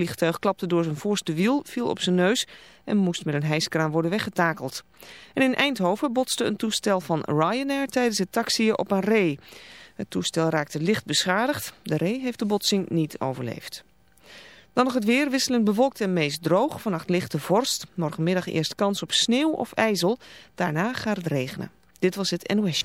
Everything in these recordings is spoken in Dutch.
Vliegtuig klapte door zijn voorste wiel, viel op zijn neus en moest met een hijskraan worden weggetakeld. En in Eindhoven botste een toestel van Ryanair tijdens het taxiën op een ree. Het toestel raakte licht beschadigd. De ree heeft de botsing niet overleefd. Dan nog het weer, wisselend bewolkt en meest droog. Vannacht lichte vorst. Morgenmiddag eerst kans op sneeuw of ijzel. Daarna gaat het regenen. Dit was het NOS.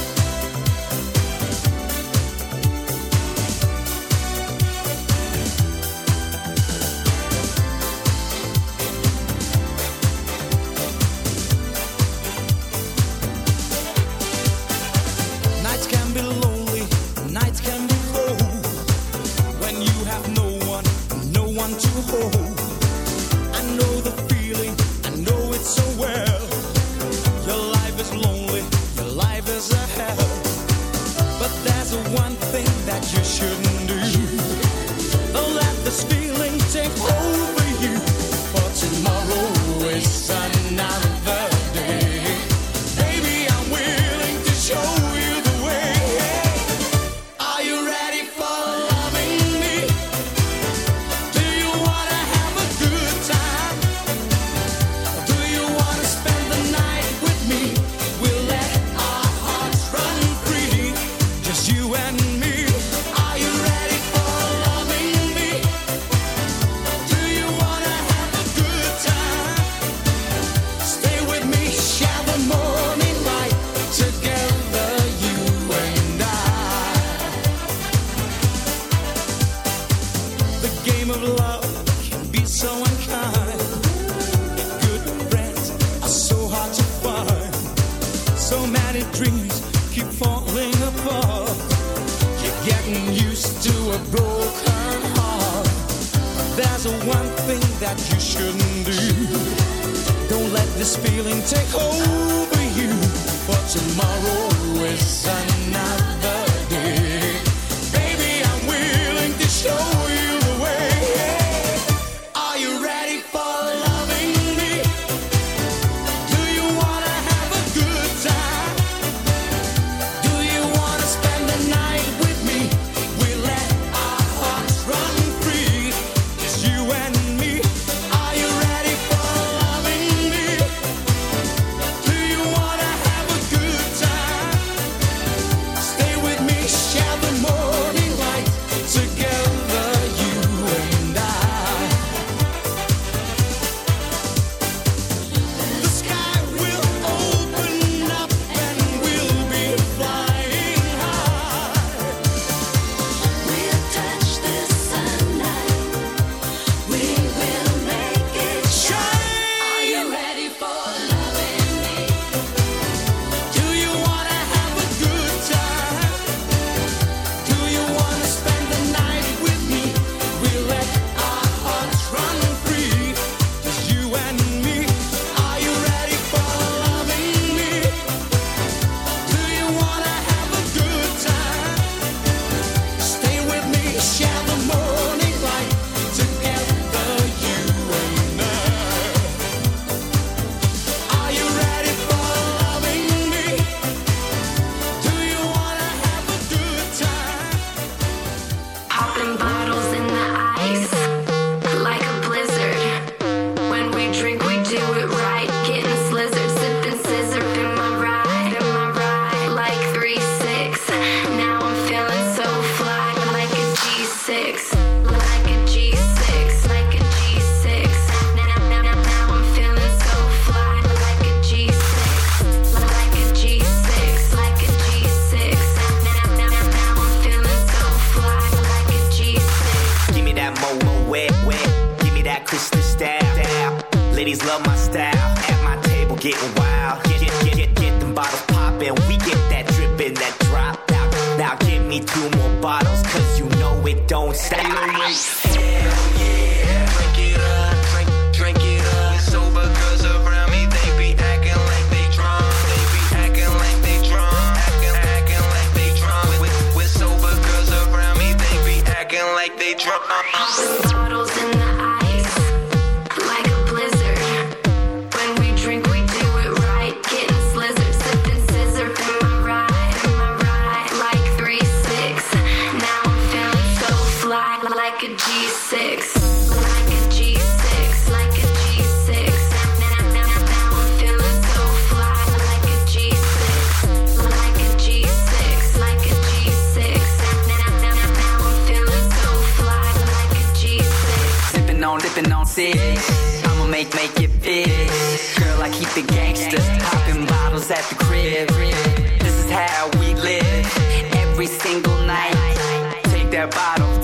me two more bottles, cause you know it don't stop. Hell yeah, drink it up, drink, it up. Around me, they be acting like they drunk. They be acting like they drunk, acting, acting like they drunk. Around me, they be acting like they drunk. Uh-uh.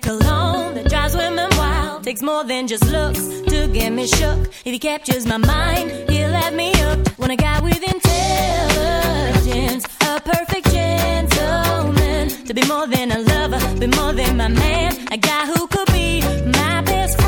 that cologne that drives women wild. Takes more than just looks to get me shook. If he captures my mind, he'll have me up. When a guy with intelligence, a perfect gentleman, to be more than a lover, be more than my man, a guy who could be my best friend.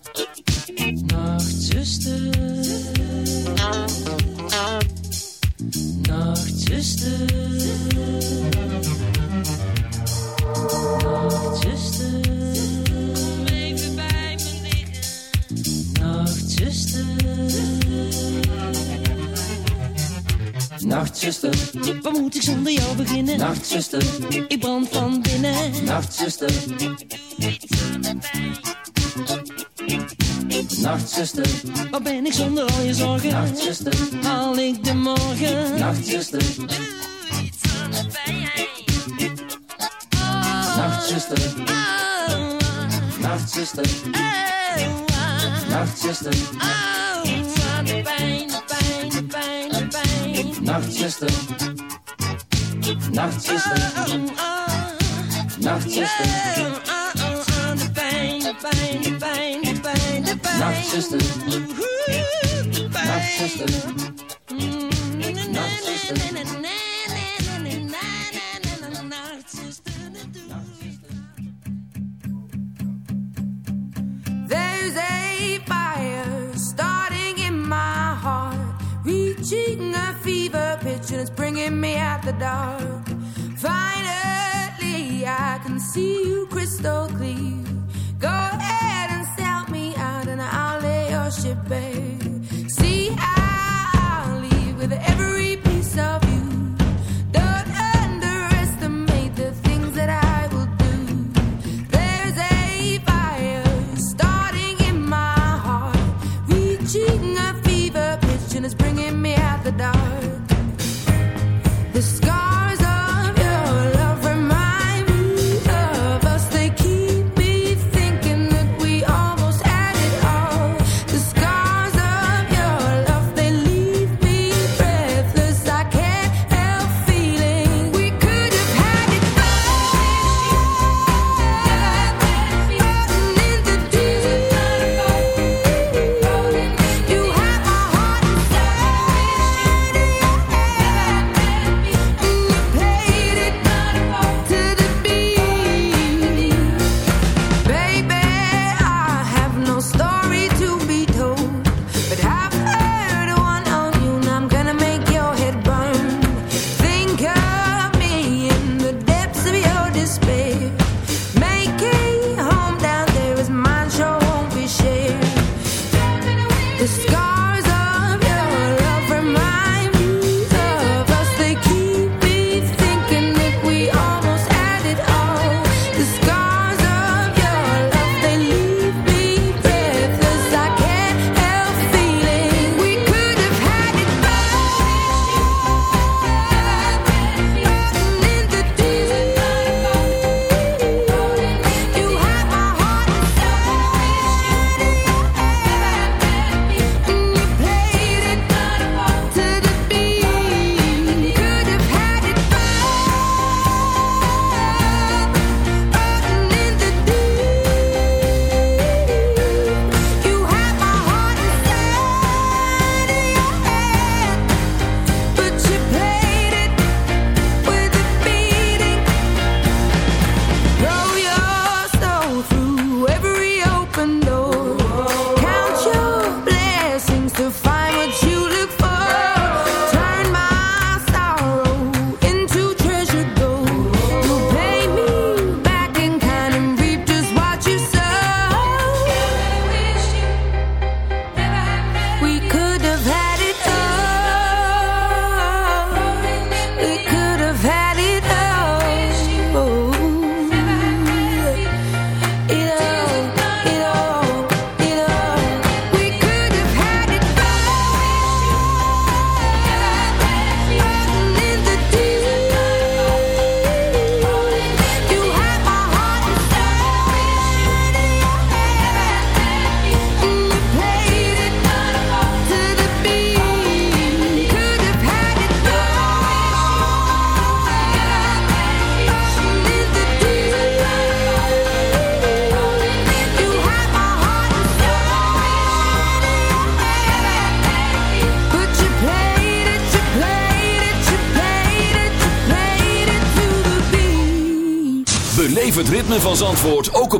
Nachtzuster, ik brand van binnen. Nachtzuster, iets aan de pijn. Nachtzuster, wat ben ik zonder al je zorgen? Nachtzuster,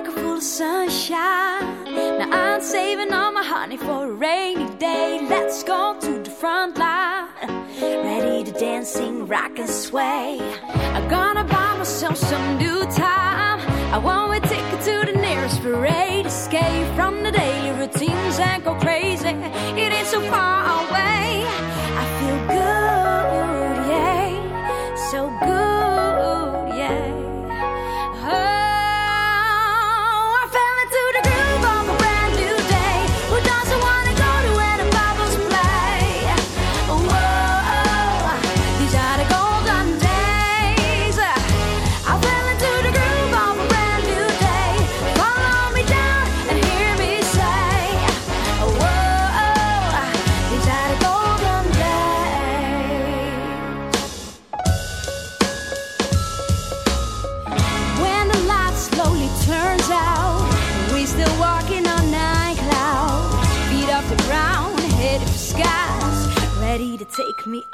pocket full of sunshine. Now I'm saving all my honey for a rainy day. Let's go to the front line. Ready to dance, sing, rock and sway. I'm gonna buy myself some new time. I want a ticket to the nearest parade. Escape from the daily routines and go crazy. It is so far away. I feel good.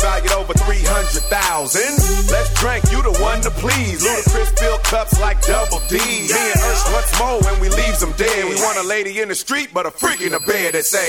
Valued over 300,000. Let's drink, you the one to please. Ludacris fill cups like double D. Me and Ursh, what's more when we leaves them dead? We want a lady in the street, but a freak in the bed that say.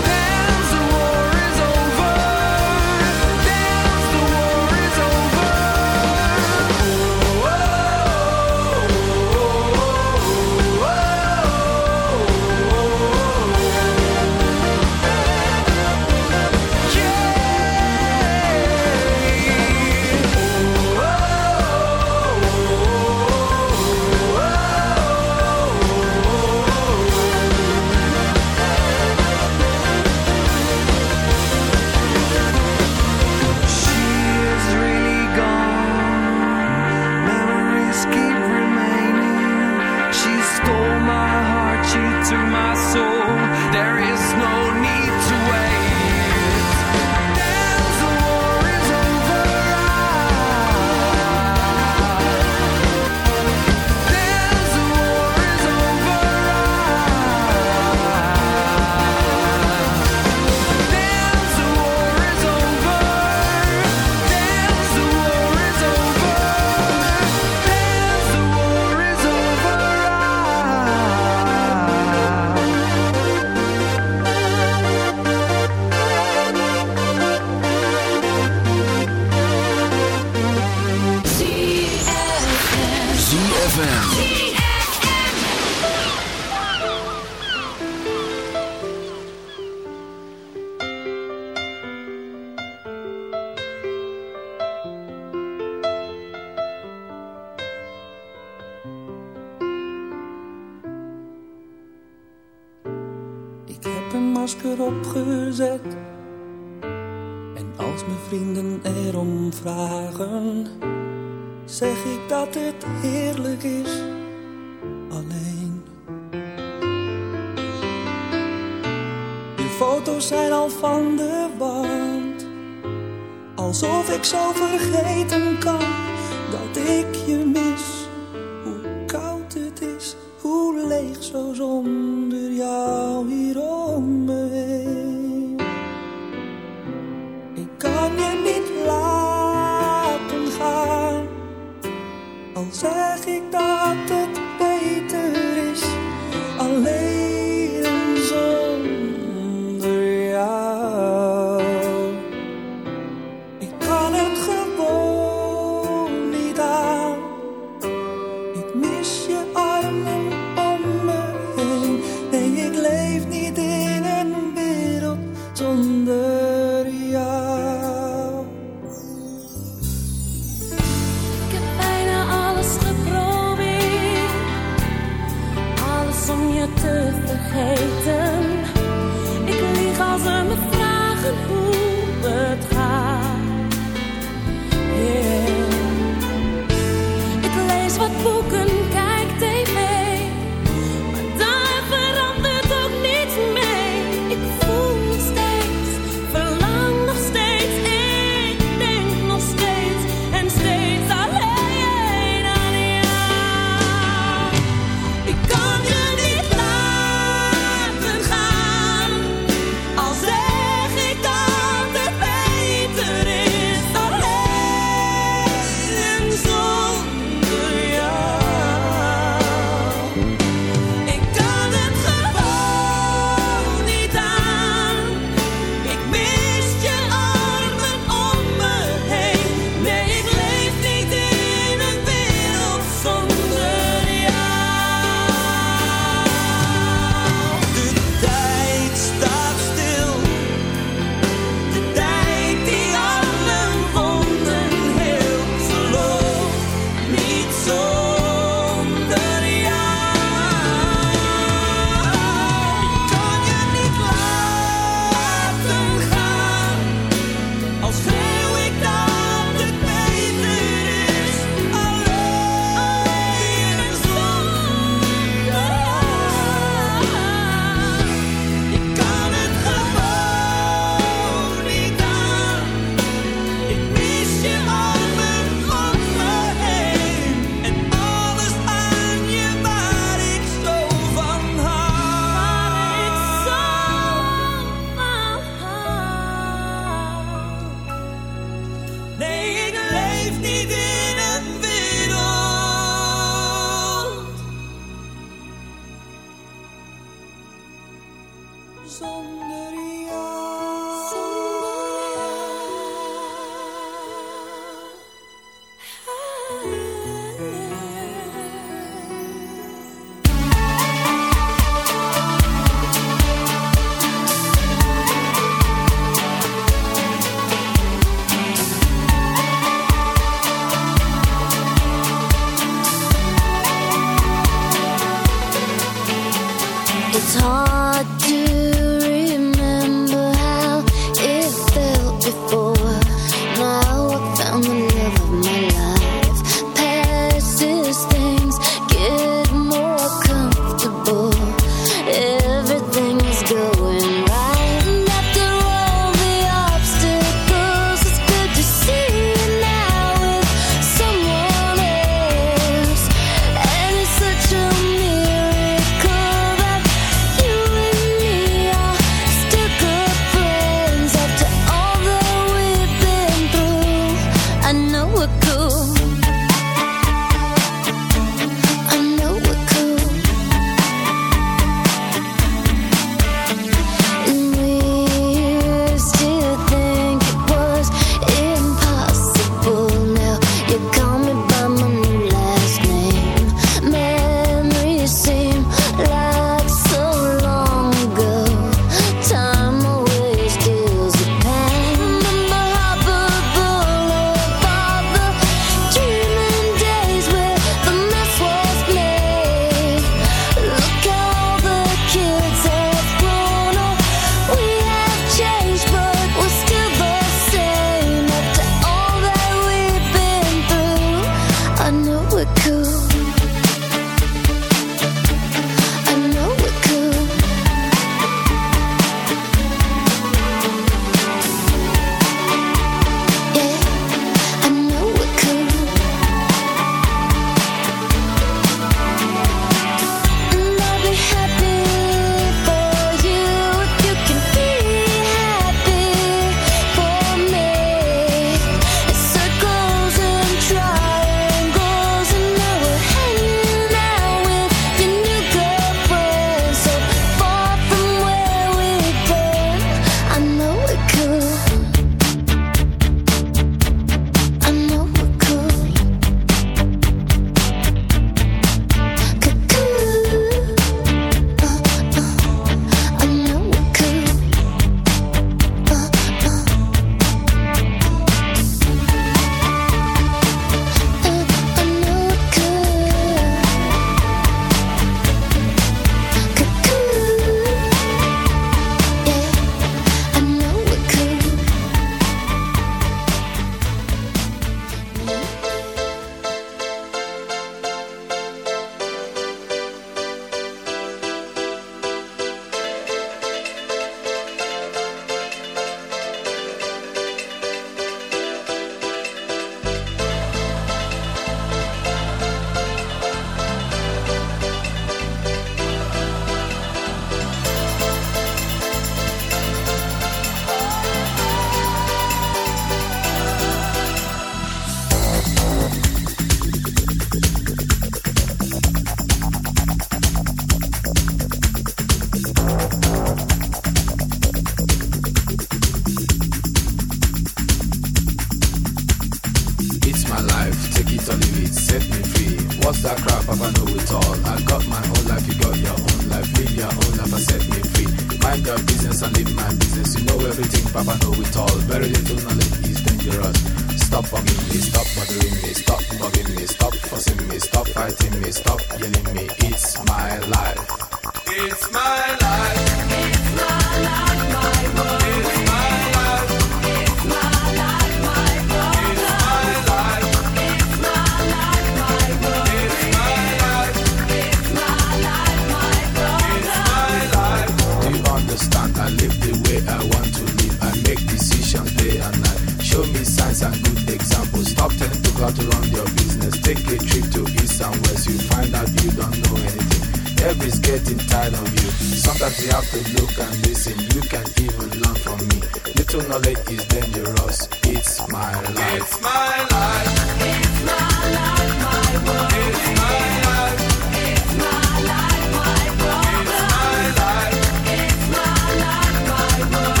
listen, you can even learn from me. Little knowledge is dangerous. It's my life. It's my life. It's my life, my world. It's my life. It's my life, my world. It's my life. It's my life, my world.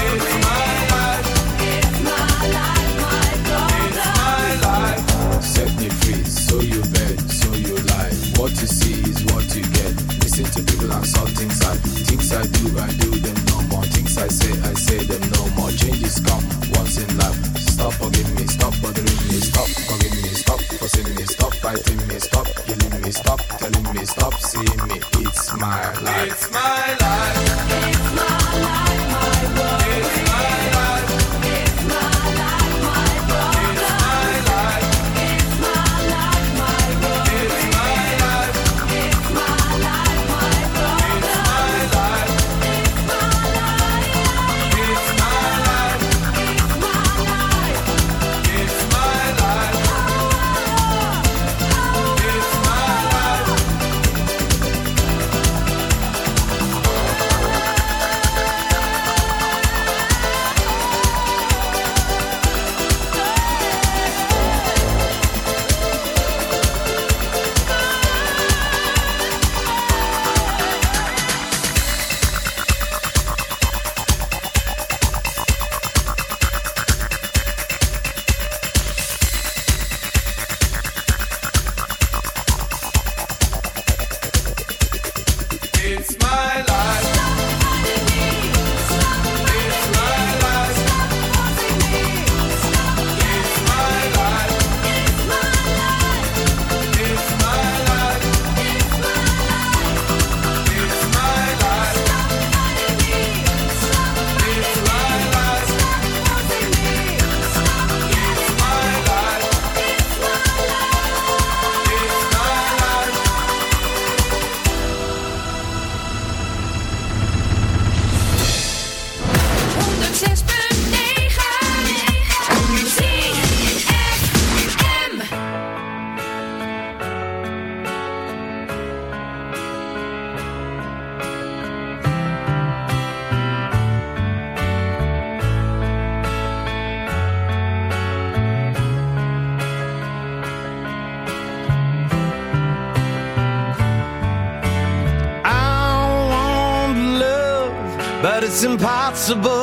It's my life. Set me free, so you bet, so you lie. What you see is what you get. Listen to people and saw things things I do, I do. impossible.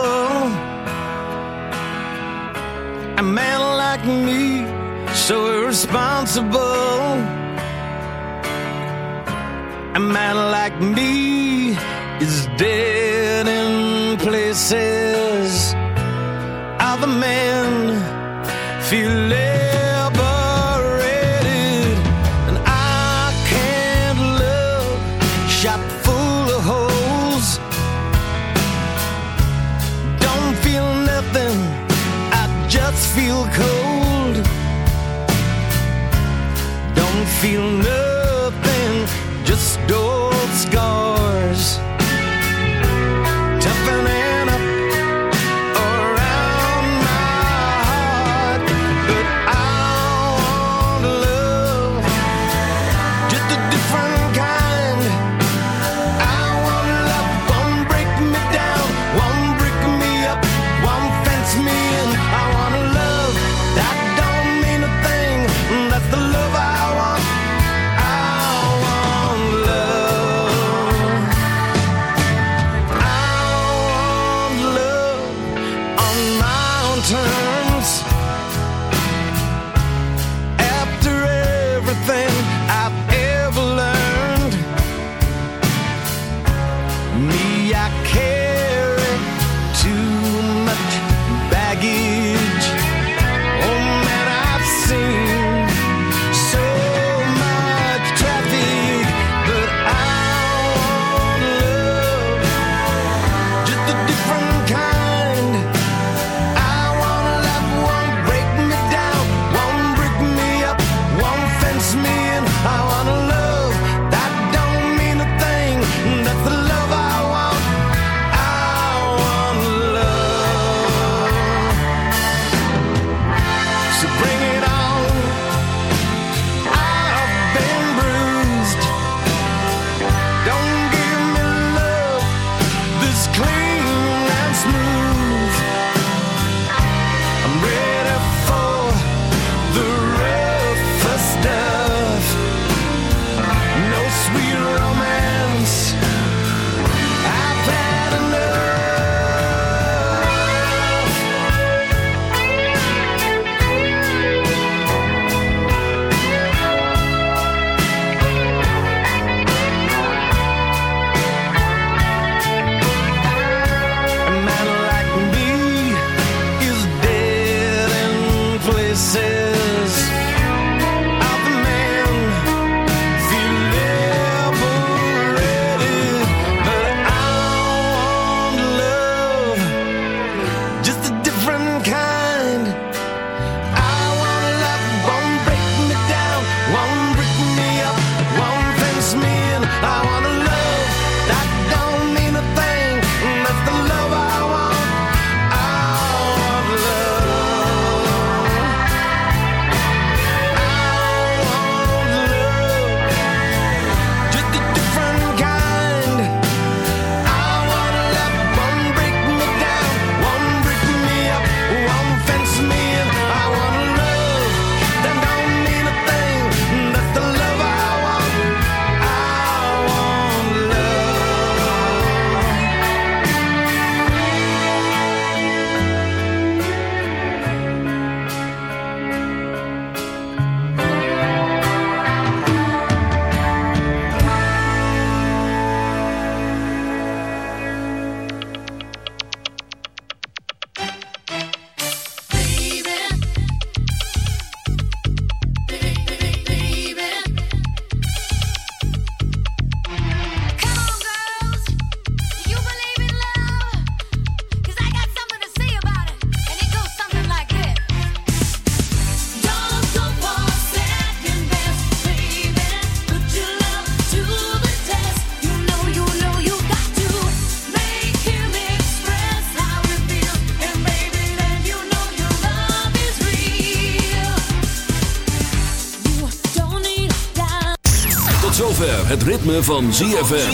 Het ritme van ZFM.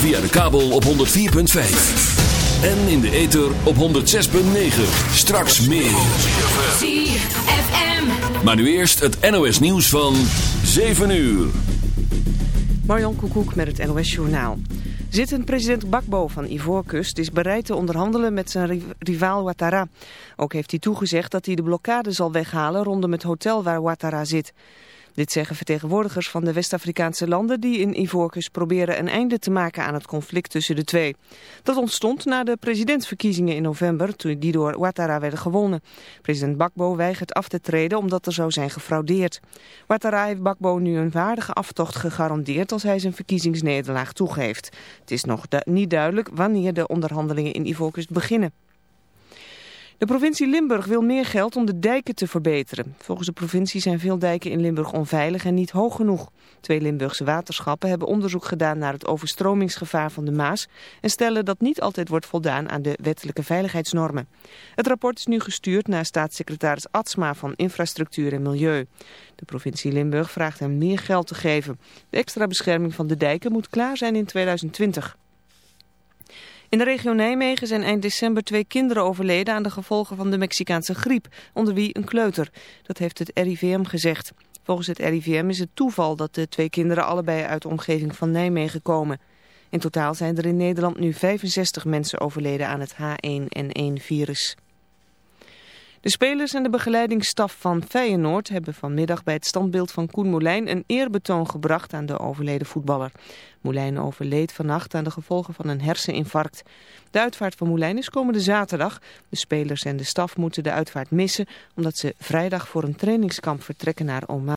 Via de kabel op 104.5. En in de ether op 106.9. Straks meer. ZFM. Maar nu eerst het NOS nieuws van 7 uur. Marjan Koekoek met het NOS Journaal. Zittend president Bakbo van Ivoorkust is bereid te onderhandelen met zijn ri- rivaal Ouattara. Ook heeft hij toegezegd dat hij de blokkade zal weghalen rondom het hotel waar Ouattara zit. Dit zeggen vertegenwoordigers van de West-Afrikaanse landen die in Ivoorkust proberen een einde te maken aan het conflict tussen de twee. Dat ontstond na de presidentsverkiezingen in november toen die door Ouattara werden gewonnen. President Bakbo weigert af te treden omdat er zou zijn gefraudeerd. Ouattara heeft Bakbo nu een waardige aftocht gegarandeerd als hij zijn verkiezingsnederlaag toegeeft. Het is nog niet duidelijk wanneer de onderhandelingen in Ivoorkust beginnen. De provincie Limburg wil meer geld om de dijken te verbeteren. Volgens de provincie zijn veel dijken in Limburg onveilig en niet hoog genoeg. Twee Limburgse waterschappen hebben onderzoek gedaan naar het overstromingsgevaar van de Maas... en stellen dat niet altijd wordt voldaan aan de wettelijke veiligheidsnormen. Het rapport is nu gestuurd naar staatssecretaris Atsma van Infrastructuur en Milieu. De provincie Limburg vraagt hem meer geld te geven. De extra bescherming van de dijken moet klaar zijn in 2020. In de regio Nijmegen zijn eind december twee kinderen overleden aan de gevolgen van de Mexicaanse griep, onder wie een kleuter. Dat heeft het RIVM gezegd. Volgens het RIVM is het toeval dat de twee kinderen allebei uit de omgeving van Nijmegen komen. In totaal zijn er in Nederland nu 65 mensen overleden aan het H1N1-virus. De spelers en de begeleidingsstaf van Feyenoord hebben vanmiddag bij het standbeeld van Koen Moulijn een eerbetoon gebracht aan de overleden voetballer. Moulijn overleed vannacht aan de gevolgen van een herseninfarct. De uitvaart van Moulijn is komende zaterdag. De spelers en de staf moeten de uitvaart missen omdat ze vrijdag voor een trainingskamp vertrekken naar Oman.